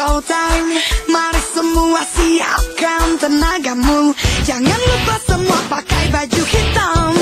showtime Mari semua siapkan tenagamu. Jangan lupa semua pakai baju hitam